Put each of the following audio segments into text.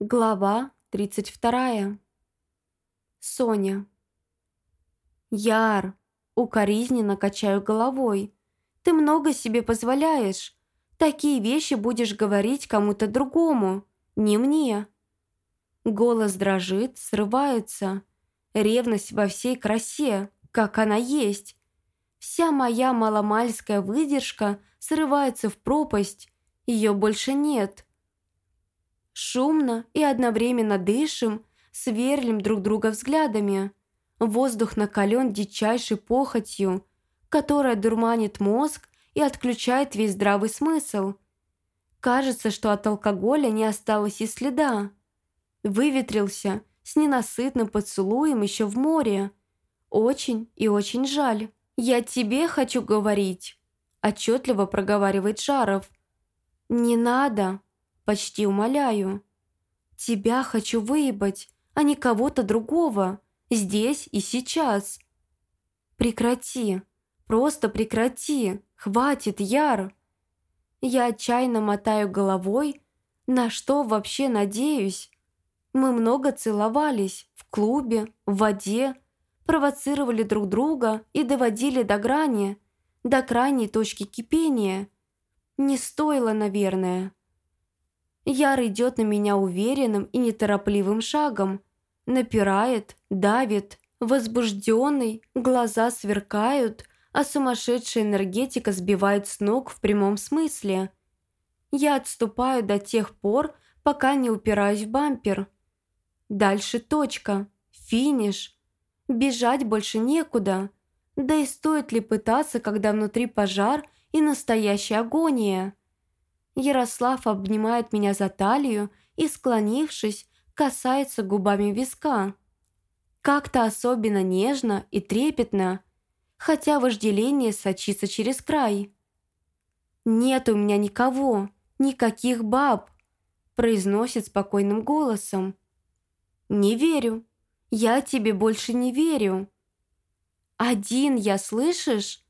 Глава 32. Соня. Яр, укоризненно качаю головой. Ты много себе позволяешь. Такие вещи будешь говорить кому-то другому, не мне. Голос дрожит, срывается. Ревность во всей красе, как она есть. Вся моя маломальская выдержка срывается в пропасть. Ее больше нет. Шумно и одновременно дышим, сверлим друг друга взглядами. Воздух накален дичайшей похотью, которая дурманит мозг и отключает весь здравый смысл. Кажется, что от алкоголя не осталось и следа. Выветрился с ненасытным поцелуем еще в море. Очень и очень жаль. «Я тебе хочу говорить», – отчетливо проговаривает Жаров. «Не надо», Почти умоляю. Тебя хочу выебать, а не кого-то другого. Здесь и сейчас. Прекрати. Просто прекрати. Хватит, Яр. Я отчаянно мотаю головой. На что вообще надеюсь? Мы много целовались. В клубе, в воде. Провоцировали друг друга и доводили до грани. До крайней точки кипения. Не стоило, наверное. Яр идет на меня уверенным и неторопливым шагом. Напирает, давит, возбужденный, глаза сверкают, а сумасшедшая энергетика сбивает с ног в прямом смысле. Я отступаю до тех пор, пока не упираюсь в бампер. Дальше точка, финиш. Бежать больше некуда. Да и стоит ли пытаться, когда внутри пожар и настоящая агония? Ярослав обнимает меня за талию и, склонившись, касается губами виска. Как-то особенно нежно и трепетно, хотя вожделение сочится через край. «Нет у меня никого, никаких баб», произносит спокойным голосом. «Не верю. Я тебе больше не верю». «Один я, слышишь?»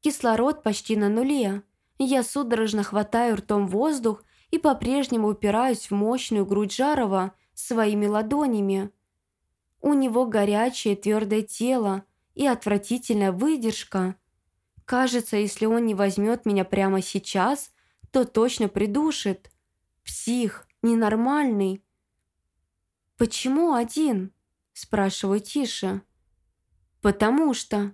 Кислород почти на нуле. Я судорожно хватаю ртом воздух и по-прежнему упираюсь в мощную грудь Жарова своими ладонями. У него горячее твердое тело и отвратительная выдержка. Кажется, если он не возьмет меня прямо сейчас, то точно придушит. Псих, ненормальный. «Почему один?» – спрашиваю тише. «Потому что...»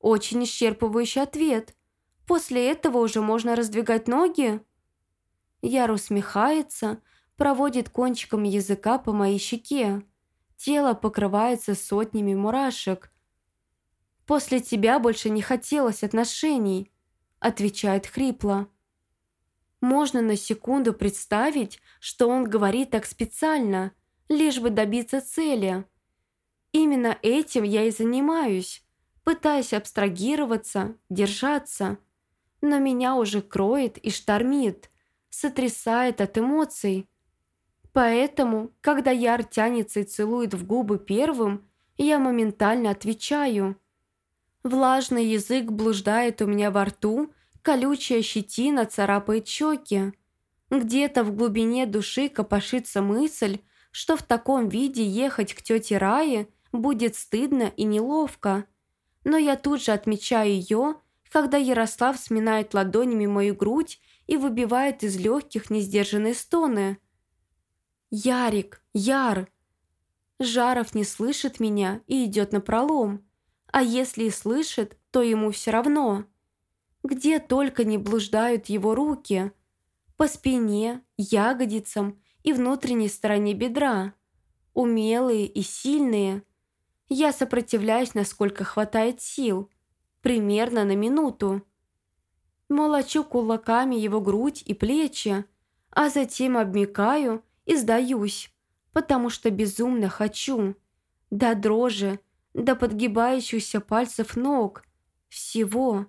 Очень исчерпывающий ответ – После этого уже можно раздвигать ноги?» Яр усмехается, проводит кончиком языка по моей щеке. Тело покрывается сотнями мурашек. «После тебя больше не хотелось отношений», – отвечает хрипло. Можно на секунду представить, что он говорит так специально, лишь бы добиться цели. Именно этим я и занимаюсь, пытаясь абстрагироваться, держаться – но меня уже кроет и штормит, сотрясает от эмоций. Поэтому, когда Яр тянется и целует в губы первым, я моментально отвечаю. Влажный язык блуждает у меня во рту, колючая щетина царапает щеки. Где-то в глубине души копошится мысль, что в таком виде ехать к тете Рае будет стыдно и неловко. Но я тут же отмечаю ее когда Ярослав сминает ладонями мою грудь и выбивает из легких несдержанные стоны. «Ярик! Яр!» Жаров не слышит меня и идет на пролом. А если и слышит, то ему все равно. Где только не блуждают его руки. По спине, ягодицам и внутренней стороне бедра. Умелые и сильные. Я сопротивляюсь, насколько хватает сил примерно на минуту. Молочу кулаками его грудь и плечи, а затем обмикаю и сдаюсь, потому что безумно хочу. До дрожи, до подгибающихся пальцев ног. Всего.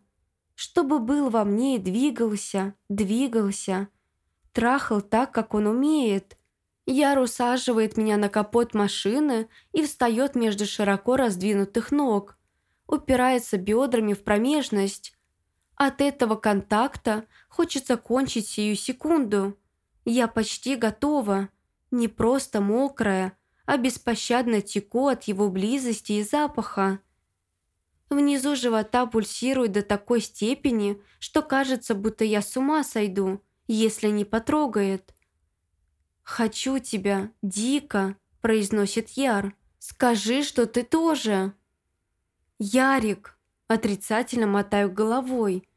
Чтобы был во мне и двигался, двигался. Трахал так, как он умеет. Яр усаживает меня на капот машины и встает между широко раздвинутых ног упирается бедрами в промежность. От этого контакта хочется кончить сию секунду. Я почти готова. Не просто мокрая, а беспощадно теку от его близости и запаха. Внизу живота пульсирует до такой степени, что кажется, будто я с ума сойду, если не потрогает. «Хочу тебя, дико», – произносит Яр. «Скажи, что ты тоже». «Ярик», – отрицательно мотаю головой.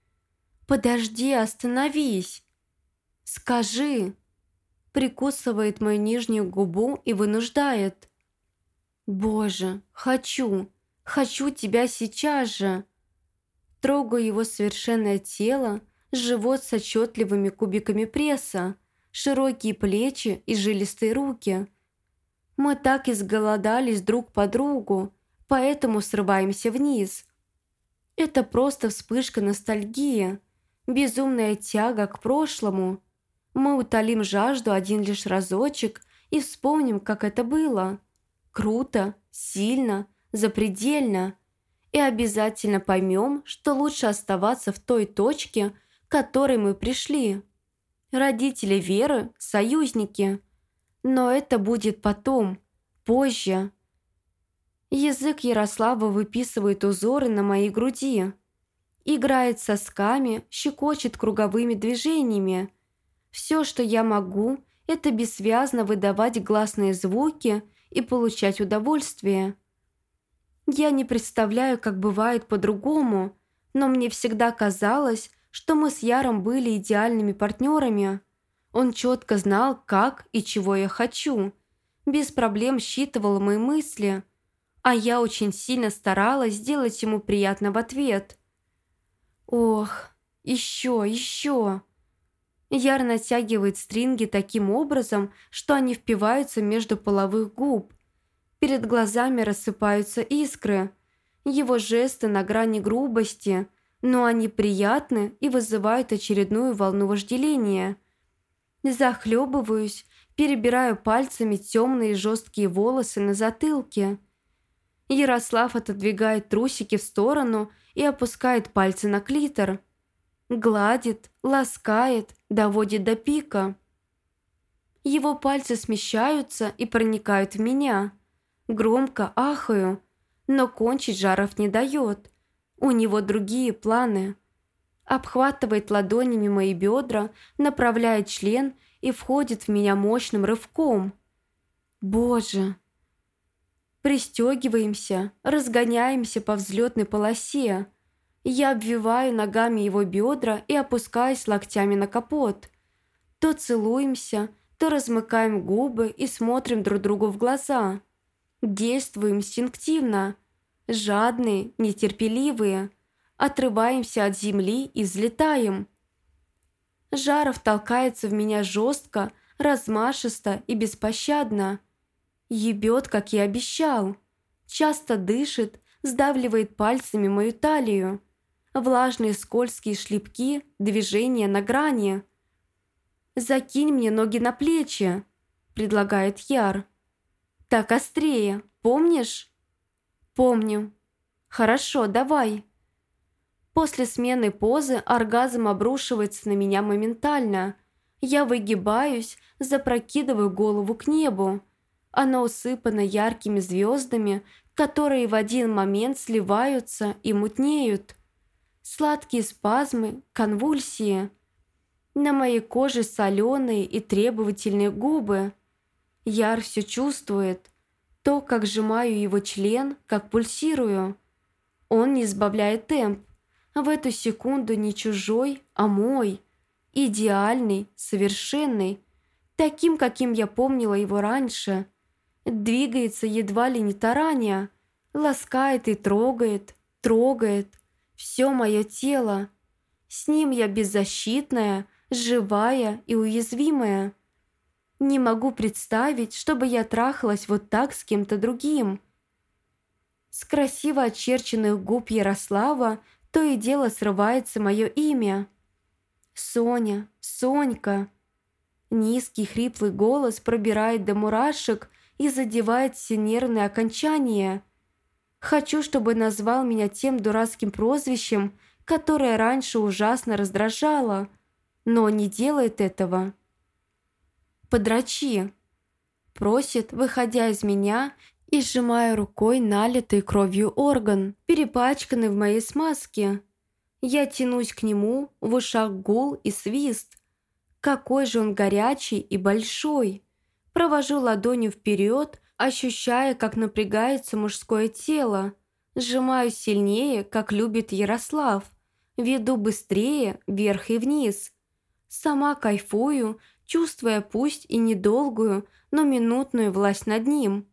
«Подожди, остановись». «Скажи», – прикусывает мою нижнюю губу и вынуждает. «Боже, хочу, хочу тебя сейчас же». Трогаю его совершенное тело, живот с отчетливыми кубиками пресса, широкие плечи и жилистые руки. Мы так изголодались друг по другу, поэтому срываемся вниз. Это просто вспышка ностальгии, безумная тяга к прошлому. Мы утолим жажду один лишь разочек и вспомним, как это было. Круто, сильно, запредельно. И обязательно поймем, что лучше оставаться в той точке, к которой мы пришли. Родители Веры – союзники. Но это будет потом, позже. Язык Ярослава выписывает узоры на моей груди. Играет сосками, щекочет круговыми движениями. Все, что я могу, это бессвязно выдавать гласные звуки и получать удовольствие. Я не представляю, как бывает по-другому, но мне всегда казалось, что мы с Яром были идеальными партнерами. Он четко знал, как и чего я хочу. Без проблем считывал мои мысли. А я очень сильно старалась сделать ему приятно в ответ. «Ох, еще, еще!» Яр натягивает стринги таким образом, что они впиваются между половых губ. Перед глазами рассыпаются искры. Его жесты на грани грубости – но они приятны и вызывают очередную волну вожделения. Захлебываюсь, перебираю пальцами темные жесткие волосы на затылке. Ярослав отодвигает трусики в сторону и опускает пальцы на клитор. Гладит, ласкает, доводит до пика. Его пальцы смещаются и проникают в меня. Громко ахаю, но кончить Жаров не дает – у него другие планы. Обхватывает ладонями мои бедра, направляет член и входит в меня мощным рывком. Боже! Пристегиваемся, разгоняемся по взлетной полосе. Я обвиваю ногами его бедра и опускаюсь локтями на капот. То целуемся, то размыкаем губы и смотрим друг другу в глаза. Действуем инстинктивно – жадные, нетерпеливые. Отрываемся от земли и взлетаем. Жаров толкается в меня жестко, размашисто и беспощадно. Ебет, как и обещал. Часто дышит, сдавливает пальцами мою талию. Влажные скользкие шлепки, движения на грани. «Закинь мне ноги на плечи», — предлагает Яр. «Так острее, помнишь?» «Помню». «Хорошо, давай». После смены позы оргазм обрушивается на меня моментально. Я выгибаюсь, запрокидываю голову к небу. Оно усыпано яркими звездами, которые в один момент сливаются и мутнеют. Сладкие спазмы, конвульсии. На моей коже соленые и требовательные губы. Яр все чувствует – то, как сжимаю его член, как пульсирую. Он не сбавляет темп. В эту секунду не чужой, а мой. Идеальный, совершенный. Таким, каким я помнила его раньше. Двигается едва ли не тараня. Ласкает и трогает, трогает. Все мое тело. С ним я беззащитная, живая и уязвимая. Не могу представить, чтобы я трахалась вот так с кем-то другим. С красиво очерченных губ Ярослава то и дело срывается мое имя. Соня, Сонька. Низкий хриплый голос пробирает до мурашек и задевает все нервные окончания. Хочу, чтобы назвал меня тем дурацким прозвищем, которое раньше ужасно раздражало, но не делает этого. «Подрачи!» просит, выходя из меня и сжимая рукой налитый кровью орган, перепачканный в моей смазке. Я тянусь к нему, в ушах гул и свист. Какой же он горячий и большой. Провожу ладонью вперед, ощущая, как напрягается мужское тело. Сжимаю сильнее, как любит Ярослав. Веду быстрее, вверх и вниз. Сама кайфую, чувствуя пусть и недолгую, но минутную власть над ним.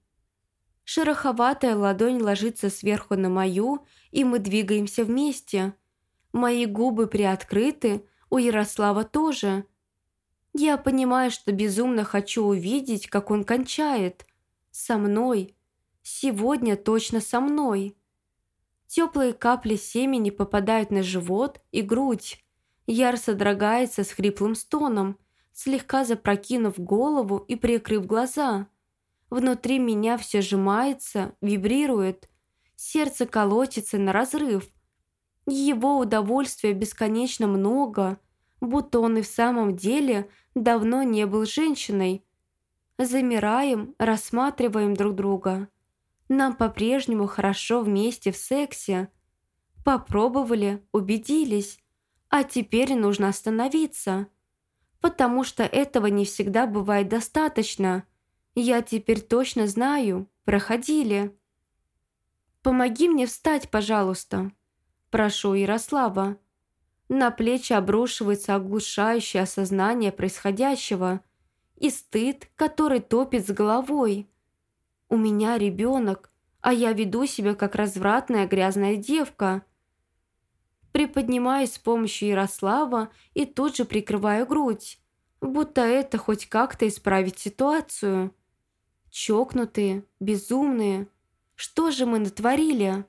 Шероховатая ладонь ложится сверху на мою, и мы двигаемся вместе. Мои губы приоткрыты, у Ярослава тоже. Я понимаю, что безумно хочу увидеть, как он кончает. Со мной. Сегодня точно со мной. Теплые капли семени попадают на живот и грудь. Яр содрогается с хриплым стоном, слегка запрокинув голову и прикрыв глаза. Внутри меня все сжимается, вибрирует. Сердце колотится на разрыв. Его удовольствия бесконечно много, будто он и в самом деле давно не был женщиной. Замираем, рассматриваем друг друга. Нам по-прежнему хорошо вместе в сексе. Попробовали, убедились. А теперь нужно остановиться. Потому что этого не всегда бывает достаточно. Я теперь точно знаю. Проходили. «Помоги мне встать, пожалуйста», – прошу Ярослава. На плечи обрушивается оглушающее осознание происходящего и стыд, который топит с головой. У меня ребенок, а я веду себя как развратная грязная девка. Приподнимаюсь с помощью Ярослава и тут же прикрываю грудь, будто это хоть как-то исправить ситуацию. Чокнутые, безумные. Что же мы натворили?»